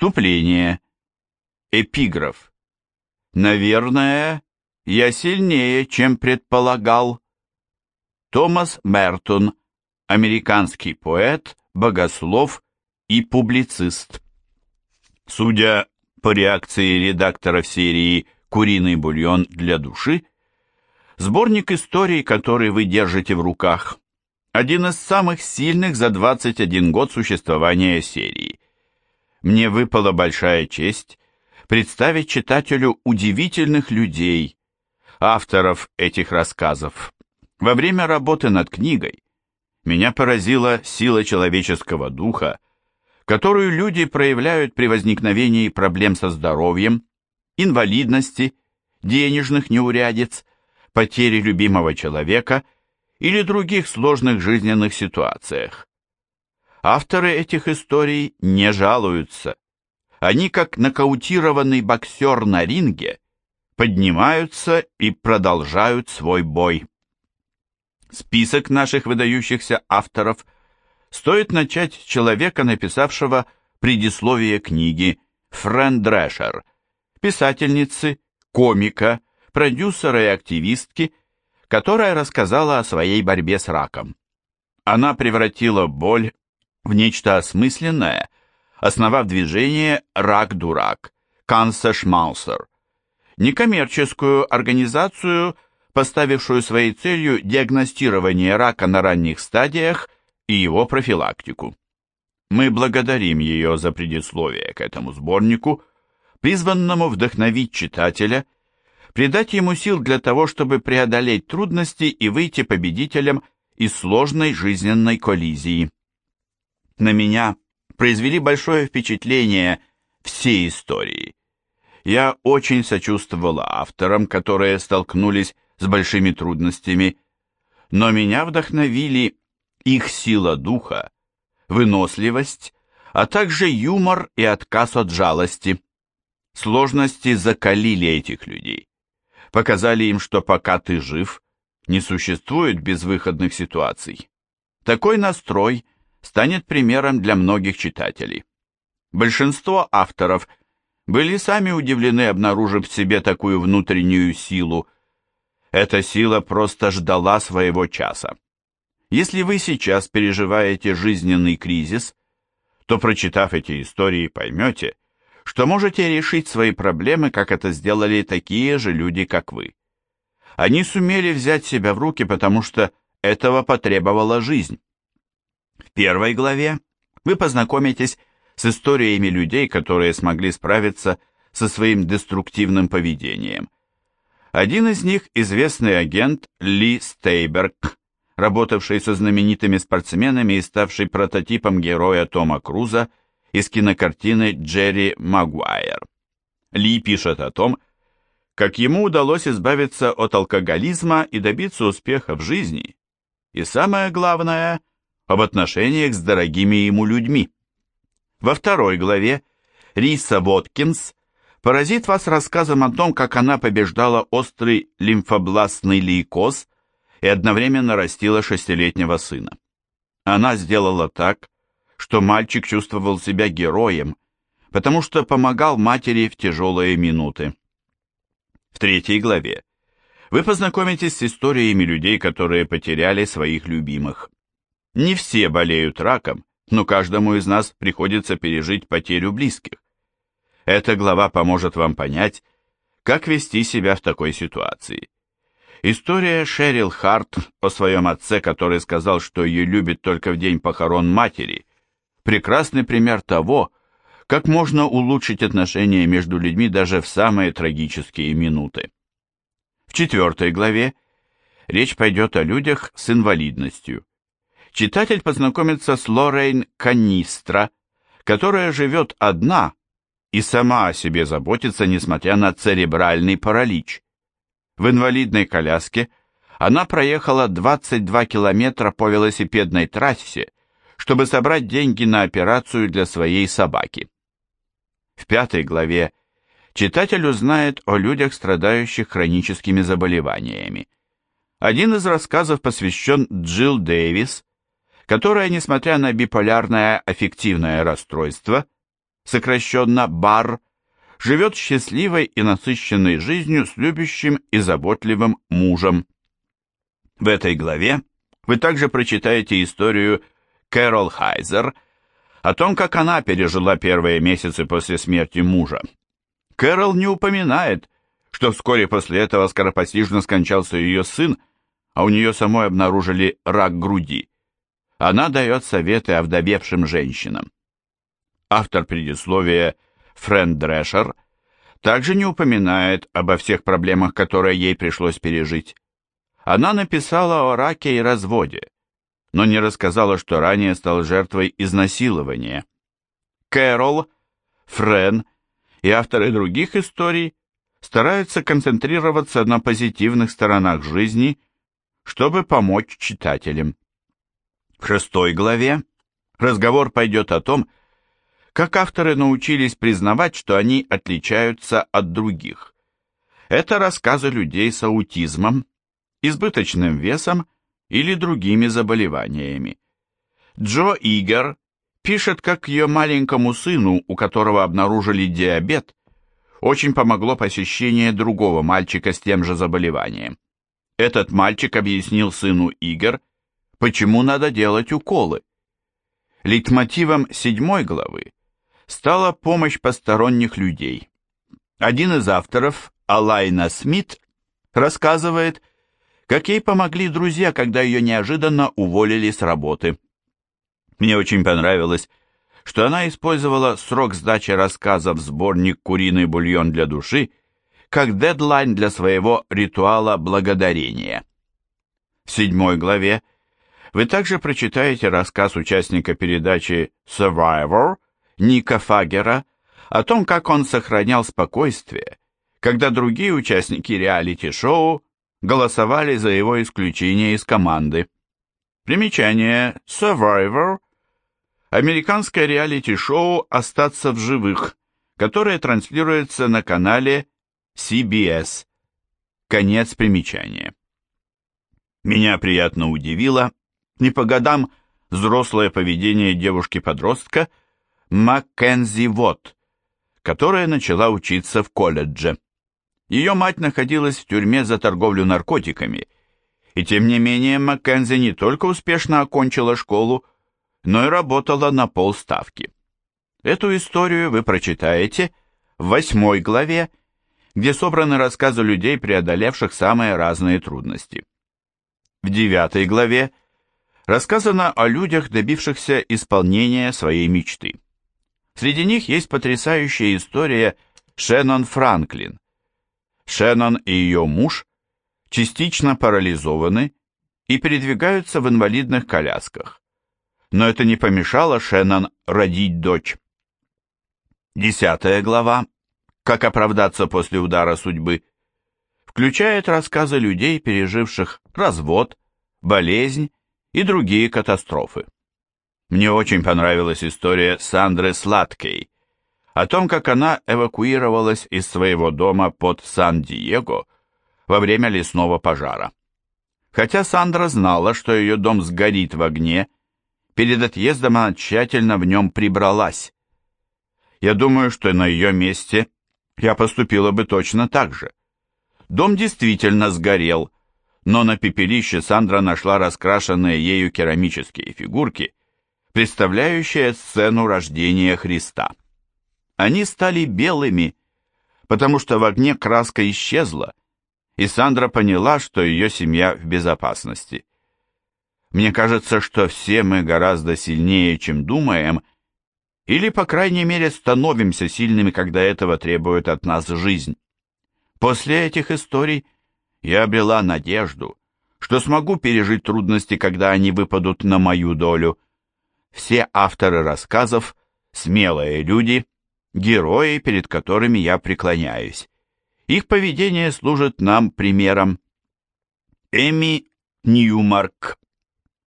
Вступление. Эпиграф. Наверное, я сильнее, чем предполагал. Томас Мертон, американский поэт, богослов и публицист. Судя по реакции редакторов серии «Куриный бульон для души», сборник историй, который вы держите в руках, один из самых сильных за 21 год существования серии. Мне выпала большая честь представить читателю удивительных людей, авторов этих рассказов. Во время работы над книгой меня поразила сила человеческого духа, которую люди проявляют при возникновении проблем со здоровьем, инвалидности, денежных неурядиц, потери любимого человека или других сложных жизненных ситуациях. Авторы этих историй не жалуются. Они, как нокаутированный боксер на ринге, поднимаются и продолжают свой бой. Список наших выдающихся авторов стоит начать с человека, написавшего предисловие книги Френ Дрешер, писательницы, комика, продюсера и активистки, которая рассказала о своей борьбе с раком. Она превратила боль в нечто осмысленное, основав движение «Рак-дурак» Канса Шмаусер, некоммерческую организацию, поставившую своей целью диагностирование рака на ранних стадиях и его профилактику. Мы благодарим ее за предисловие к этому сборнику, призванному вдохновить читателя, придать ему сил для того, чтобы преодолеть трудности и выйти победителем из сложной жизненной коллизии на меня произвели большое впечатление все истории. Я очень сочувствовала авторам, которые столкнулись с большими трудностями, но меня вдохновили их сила духа, выносливость, а также юмор и отказ от жалости. Сложности закалили этих людей, показали им, что пока ты жив, не существует безвыходных ситуаций. Такой настрой – станет примером для многих читателей. Большинство авторов были сами удивлены, обнаружив в себе такую внутреннюю силу. Эта сила просто ждала своего часа. Если вы сейчас переживаете жизненный кризис, то, прочитав эти истории, поймете, что можете решить свои проблемы, как это сделали такие же люди, как вы. Они сумели взять себя в руки, потому что этого потребовала жизнь. В первой главе вы познакомитесь с историями людей, которые смогли справиться со своим деструктивным поведением. Один из них – известный агент Ли Стейберг, работавший со знаменитыми спортсменами и ставший прототипом героя Тома Круза из кинокартины Джерри Магуайр. Ли пишет о том, как ему удалось избавиться от алкоголизма и добиться успеха в жизни. И самое главное – об отношениях с дорогими ему людьми. Во второй главе Риса Воткинс поразит вас рассказом о том, как она побеждала острый лимфобластный лейкоз и одновременно растила шестилетнего сына. Она сделала так, что мальчик чувствовал себя героем, потому что помогал матери в тяжелые минуты. В третьей главе вы познакомитесь с историями людей, которые потеряли своих любимых. Не все болеют раком, но каждому из нас приходится пережить потерю близких. Эта глава поможет вам понять, как вести себя в такой ситуации. История Шерил Харт о своем отце, который сказал, что ее любит только в день похорон матери, прекрасный пример того, как можно улучшить отношения между людьми даже в самые трагические минуты. В четвертой главе речь пойдет о людях с инвалидностью читатель познакомится с Лоррейн Канистра, которая живет одна и сама о себе заботится, несмотря на церебральный паралич. В инвалидной коляске она проехала 22 километра по велосипедной трассе, чтобы собрать деньги на операцию для своей собаки. В пятой главе читатель узнает о людях, страдающих хроническими заболеваниями. Один из рассказов посвящен Джилл Дэвис, которая, несмотря на биполярное аффективное расстройство, сокращенно БАР, живет счастливой и насыщенной жизнью с любящим и заботливым мужем. В этой главе вы также прочитаете историю Кэрол Хайзер о том, как она пережила первые месяцы после смерти мужа. Кэрол не упоминает, что вскоре после этого скоропостижно скончался ее сын, а у нее самой обнаружили рак груди. Она дает советы овдовевшим женщинам. Автор предисловия Фрэнд Дрэшер также не упоминает обо всех проблемах, которые ей пришлось пережить. Она написала о раке и разводе, но не рассказала, что ранее стал жертвой изнасилования. Кэрол, Френ и авторы других историй стараются концентрироваться на позитивных сторонах жизни, чтобы помочь читателям. В шестой главе разговор пойдет о том, как авторы научились признавать, что они отличаются от других. Это рассказы людей с аутизмом, избыточным весом или другими заболеваниями. Джо Игер пишет, как ее маленькому сыну, у которого обнаружили диабет, очень помогло посещение другого мальчика с тем же заболеванием. Этот мальчик объяснил сыну Игер, почему надо делать уколы. Лейтмотивом седьмой главы стала помощь посторонних людей. Один из авторов, Алайна Смит, рассказывает, как ей помогли друзья, когда ее неожиданно уволили с работы. Мне очень понравилось, что она использовала срок сдачи рассказа в сборник «Куриный бульон для души» как дедлайн для своего ритуала благодарения. В седьмой главе вы также прочитаете рассказ участника передачи Survivor Ника Фагера о том, как он сохранял спокойствие, когда другие участники реалити-шоу голосовали за его исключение из команды. Примечание Survivor – американское реалити-шоу «Остаться в живых», которое транслируется на канале CBS. Конец примечания. Меня приятно удивило, не по годам, взрослое поведение девушки-подростка Маккензи Вотт, которая начала учиться в колледже. Ее мать находилась в тюрьме за торговлю наркотиками, и тем не менее Маккензи не только успешно окончила школу, но и работала на полставки. Эту историю вы прочитаете в восьмой главе, где собраны рассказы людей, преодолевших самые разные трудности. В девятой главе рассказано о людях, добившихся исполнения своей мечты. Среди них есть потрясающая история Шеннон Франклин, Шеннон и ее муж частично парализованы и передвигаются в инвалидных колясках. Но это не помешало Шеннон родить дочь. Десятая глава «Как оправдаться после удара судьбы» включает рассказы людей, переживших развод, болезнь и другие катастрофы. Мне очень понравилась история Сандры Сладкой, о том, как она эвакуировалась из своего дома под Сан-Диего во время лесного пожара. Хотя Сандра знала, что ее дом сгорит в огне, перед отъездом она тщательно в нем прибралась. Я думаю, что на ее месте я поступила бы точно так же. Дом действительно сгорел, но на пепелище Сандра нашла раскрашенные ею керамические фигурки, представляющие сцену рождения Христа. Они стали белыми, потому что в огне краска исчезла, и Сандра поняла, что ее семья в безопасности. Мне кажется, что все мы гораздо сильнее, чем думаем, или, по крайней мере, становимся сильными, когда этого требует от нас жизнь. После этих историй я обрела надежду, что смогу пережить трудности, когда они выпадут на мою долю. Все авторы рассказов – смелые люди – герои, перед которыми я преклоняюсь. Их поведение служит нам примером. Эми Ньюмарк